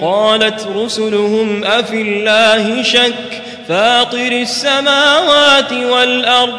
قالت رسلهم أفي الله شك؟ فاطر السماوات والأرض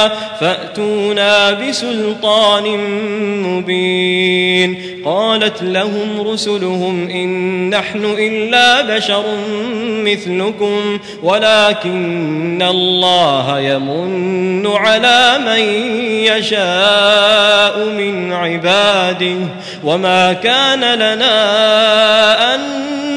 فأتونا بسلطان مبين. قالت لهم رسلهم إن نحن إلا بشر مثلكم ولكن الله يمن على من يشاء من عباده. وما كان لنا أن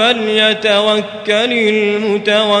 فليتوكل المتوكلون.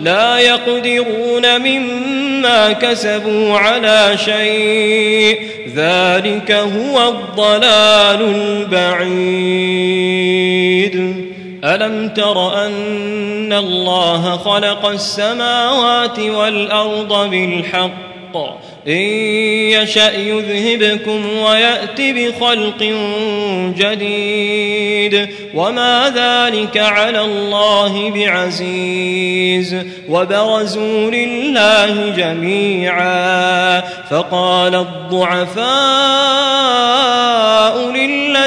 لا يقدرون مما كسبوا على شيء. ذلك هو الضلال البعيد. ألم تر أن الله خلق السماوات والأرض بالحق؟ إن يشأ يذهبكم ويأت بخلق جديد. وما ذلك على الله بعزيز. وبرزوا لله جميعا. فقال الضعفاء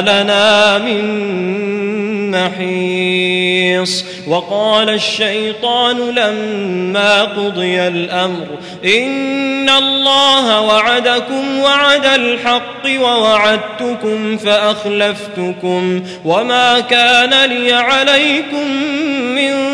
لنا من محيص. وقال الشيطان لما قضي الأمر إن الله وعدكم وعد الحق ووعدتكم فأخلفتكم وما كان لي عليكم من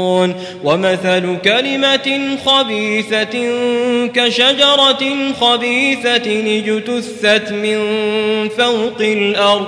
ومثل كلمة خبيثة كشجرة خبيثة اجتثت من فوق الأرض.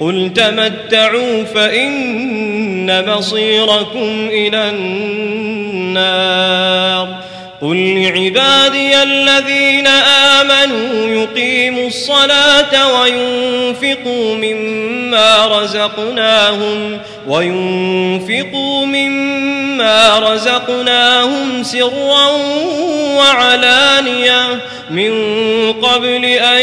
قل تمتعوا فإن مصيركم إلى النار. قل لعبادي الذين آمنوا يقيموا الصلاة وينفقوا مما رزقناهم وينفقوا مما رزقناهم سرا وعلانية. من قبل أن